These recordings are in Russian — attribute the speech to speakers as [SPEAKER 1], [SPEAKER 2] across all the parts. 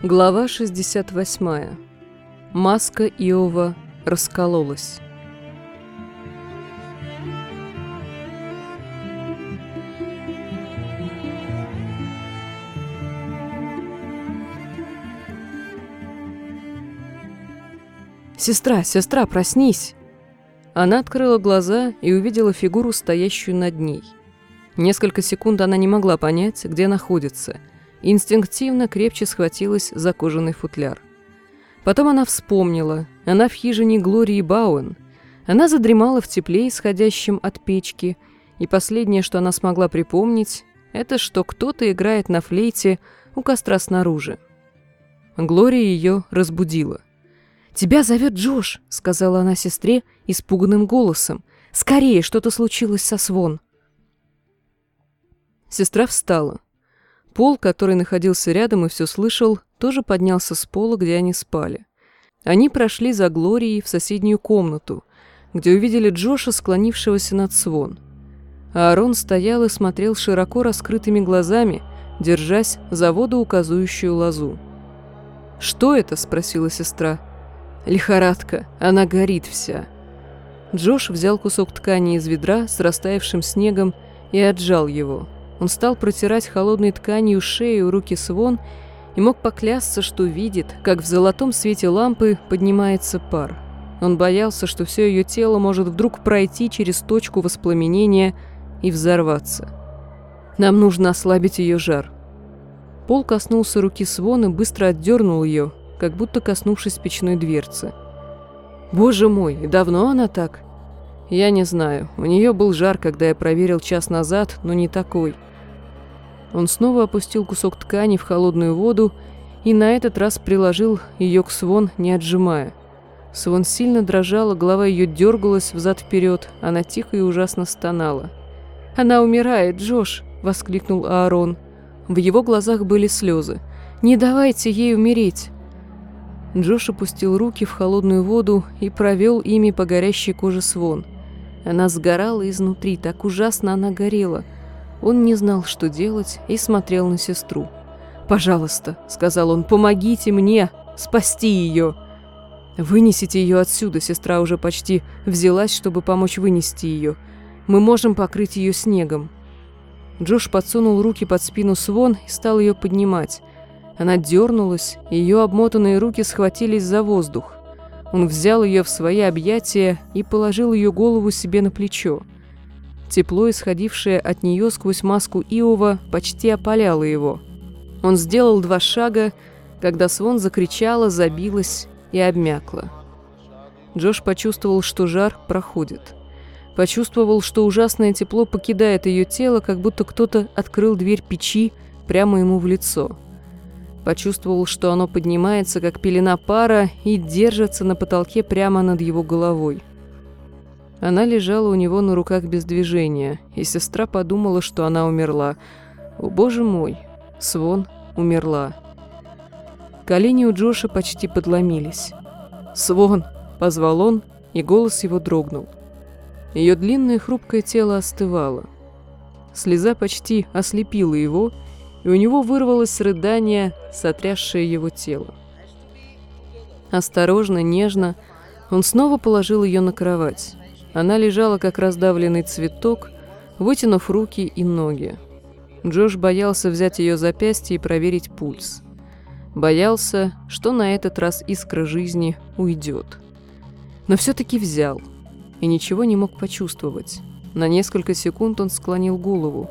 [SPEAKER 1] Глава 68. Маска Иова раскололась. «Сестра, сестра, проснись!» Она открыла глаза и увидела фигуру, стоящую над ней. Несколько секунд она не могла понять, где находится – инстинктивно крепче схватилась за кожаный футляр. Потом она вспомнила, она в хижине Глории Бауэн. Она задремала в тепле, исходящем от печки, и последнее, что она смогла припомнить, это что кто-то играет на флейте у костра снаружи. Глория ее разбудила. «Тебя зовет Джош», — сказала она сестре испуганным голосом. «Скорее, что-то случилось со Свон». Сестра встала. Пол, который находился рядом и все слышал, тоже поднялся с пола, где они спали. Они прошли за Глорией в соседнюю комнату, где увидели Джоша, склонившегося над Свон. Аарон стоял и смотрел широко раскрытыми глазами, держась за водоуказующую лозу. «Что это?» – спросила сестра. «Лихорадка, она горит вся». Джош взял кусок ткани из ведра с растаявшим снегом и отжал его – он стал протирать холодной тканью шею руки Свон и мог поклясться, что видит, как в золотом свете лампы поднимается пар. Он боялся, что все ее тело может вдруг пройти через точку воспламенения и взорваться. Нам нужно ослабить ее жар. Пол коснулся руки Свон и быстро отдернул ее, как будто коснувшись печной дверцы. «Боже мой, давно она так?» «Я не знаю. У нее был жар, когда я проверил час назад, но не такой». Он снова опустил кусок ткани в холодную воду и на этот раз приложил ее к Свон, не отжимая. Свон сильно дрожала, голова ее дергалась взад-вперед, она тихо и ужасно стонала. «Она умирает, Джош!» — воскликнул Аарон. В его глазах были слезы. «Не давайте ей умереть!» Джош опустил руки в холодную воду и провел ими по горящей коже Свон. Она сгорала изнутри, так ужасно она горела — он не знал, что делать, и смотрел на сестру. «Пожалуйста», — сказал он, — «помогите мне спасти ее». «Вынесите ее отсюда», — сестра уже почти взялась, чтобы помочь вынести ее. «Мы можем покрыть ее снегом». Джош подсунул руки под спину Свон и стал ее поднимать. Она дернулась, и ее обмотанные руки схватились за воздух. Он взял ее в свои объятия и положил ее голову себе на плечо. Тепло, исходившее от нее сквозь маску Иова, почти опаляло его. Он сделал два шага, когда Свон закричала, забилась и обмякла. Джош почувствовал, что жар проходит. Почувствовал, что ужасное тепло покидает ее тело, как будто кто-то открыл дверь печи прямо ему в лицо. Почувствовал, что оно поднимается, как пелена пара, и держится на потолке прямо над его головой. Она лежала у него на руках без движения, и сестра подумала, что она умерла. О, боже мой, Свон умерла. Колени у Джоша почти подломились. «Свон!» — позвал он, и голос его дрогнул. Ее длинное хрупкое тело остывало. Слеза почти ослепила его, и у него вырвалось рыдание, сотрясшее его тело. Осторожно, нежно, он снова положил ее на кровать. Она лежала, как раздавленный цветок, вытянув руки и ноги. Джош боялся взять ее запястье и проверить пульс. Боялся, что на этот раз искра жизни уйдет. Но все-таки взял и ничего не мог почувствовать. На несколько секунд он склонил голову.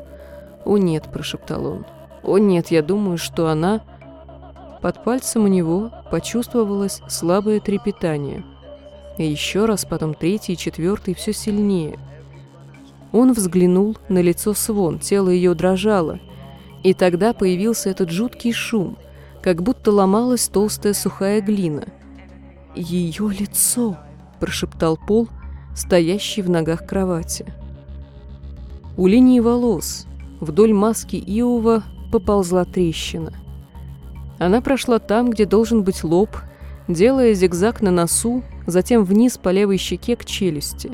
[SPEAKER 1] «О нет», – прошептал он. «О нет, я думаю, что она...» Под пальцем у него почувствовалось слабое трепетание – и еще раз, потом третий четвертый, все сильнее. Он взглянул на лицо Свон, тело ее дрожало, и тогда появился этот жуткий шум, как будто ломалась толстая сухая глина. «Ее лицо!» – прошептал Пол, стоящий в ногах кровати. У линии волос вдоль маски Иова поползла трещина. Она прошла там, где должен быть лоб, делая зигзаг на носу затем вниз по левой щеке к челюсти.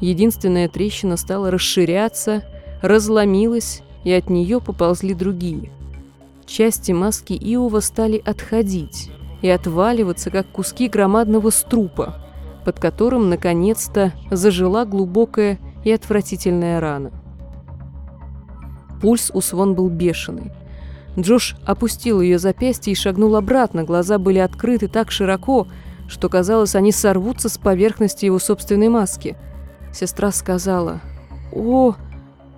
[SPEAKER 1] Единственная трещина стала расширяться, разломилась, и от нее поползли другие. части маски Иова стали отходить и отваливаться, как куски громадного струпа, под которым, наконец-то, зажила глубокая и отвратительная рана. Пульс у Свон был бешеный. Джош опустил ее запястье и шагнул обратно. Глаза были открыты так широко, что казалось, они сорвутся с поверхности его собственной маски. Сестра сказала «О,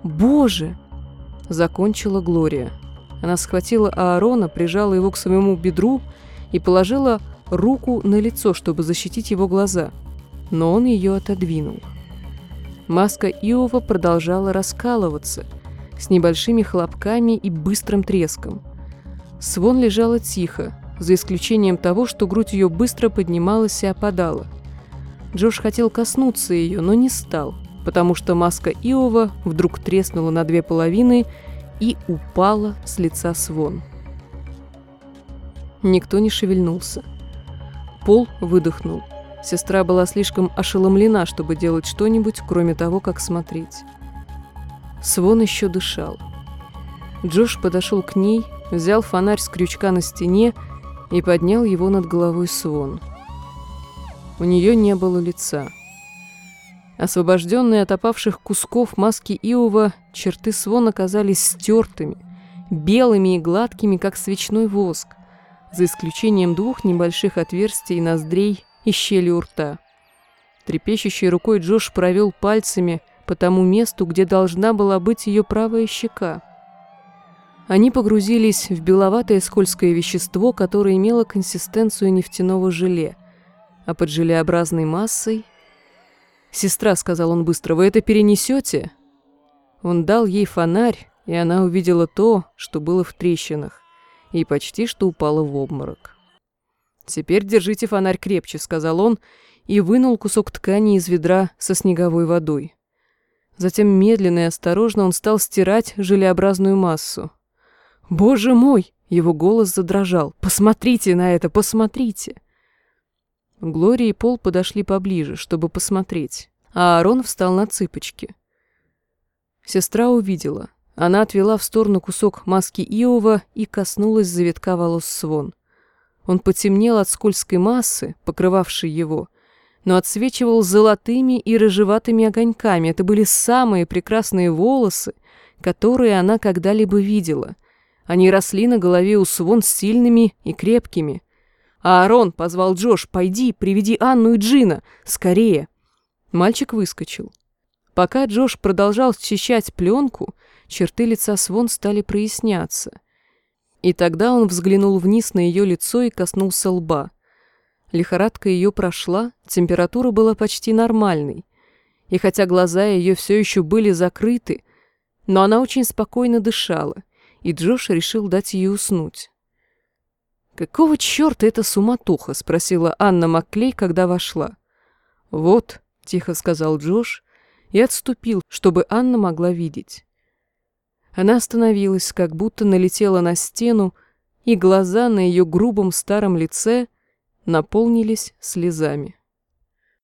[SPEAKER 1] Боже!» Закончила Глория. Она схватила Аарона, прижала его к своему бедру и положила руку на лицо, чтобы защитить его глаза. Но он ее отодвинул. Маска Иова продолжала раскалываться – с небольшими хлопками и быстрым треском. Свон лежала тихо, за исключением того, что грудь ее быстро поднималась и опадала. Джош хотел коснуться ее, но не стал, потому что маска Иова вдруг треснула на две половины и упала с лица Свон. Никто не шевельнулся. Пол выдохнул. Сестра была слишком ошеломлена, чтобы делать что-нибудь, кроме того, как смотреть. Свон еще дышал. Джош подошел к ней, взял фонарь с крючка на стене и поднял его над головой Свон. У нее не было лица. Освобожденные от опавших кусков маски Иова, черты Свон оказались стертыми, белыми и гладкими, как свечной воск, за исключением двух небольших отверстий ноздрей и щели у рта. Трепещущей рукой Джош провел пальцами по тому месту, где должна была быть ее правая щека. Они погрузились в беловатое скользкое вещество, которое имело консистенцию нефтяного желе, а под желеобразной массой... «Сестра», — сказал он быстро, — «вы это перенесете?» Он дал ей фонарь, и она увидела то, что было в трещинах, и почти что упала в обморок. «Теперь держите фонарь крепче», — сказал он, и вынул кусок ткани из ведра со снеговой водой. Затем медленно и осторожно он стал стирать желеобразную массу. «Боже мой!» — его голос задрожал. «Посмотрите на это, посмотрите!» Глория и Пол подошли поближе, чтобы посмотреть, а Аарон встал на цыпочки. Сестра увидела. Она отвела в сторону кусок маски Иова и коснулась завитка волос Свон. Он потемнел от скользкой массы, покрывавшей его, но отсвечивал золотыми и рыжеватыми огоньками. Это были самые прекрасные волосы, которые она когда-либо видела. Они росли на голове у Свон сильными и крепкими. «Аарон!» — позвал Джош. «Пойди, приведи Анну и Джина! Скорее!» Мальчик выскочил. Пока Джош продолжал счищать пленку, черты лица Свон стали проясняться. И тогда он взглянул вниз на ее лицо и коснулся лба. Лихорадка ее прошла, температура была почти нормальной. И хотя глаза ее все еще были закрыты, но она очень спокойно дышала, и Джош решил дать ей уснуть. «Какого черта это суматоха?» — спросила Анна Макклей, когда вошла. «Вот», — тихо сказал Джош, и отступил, чтобы Анна могла видеть. Она остановилась, как будто налетела на стену, и глаза на ее грубом старом лице — наполнились слезами.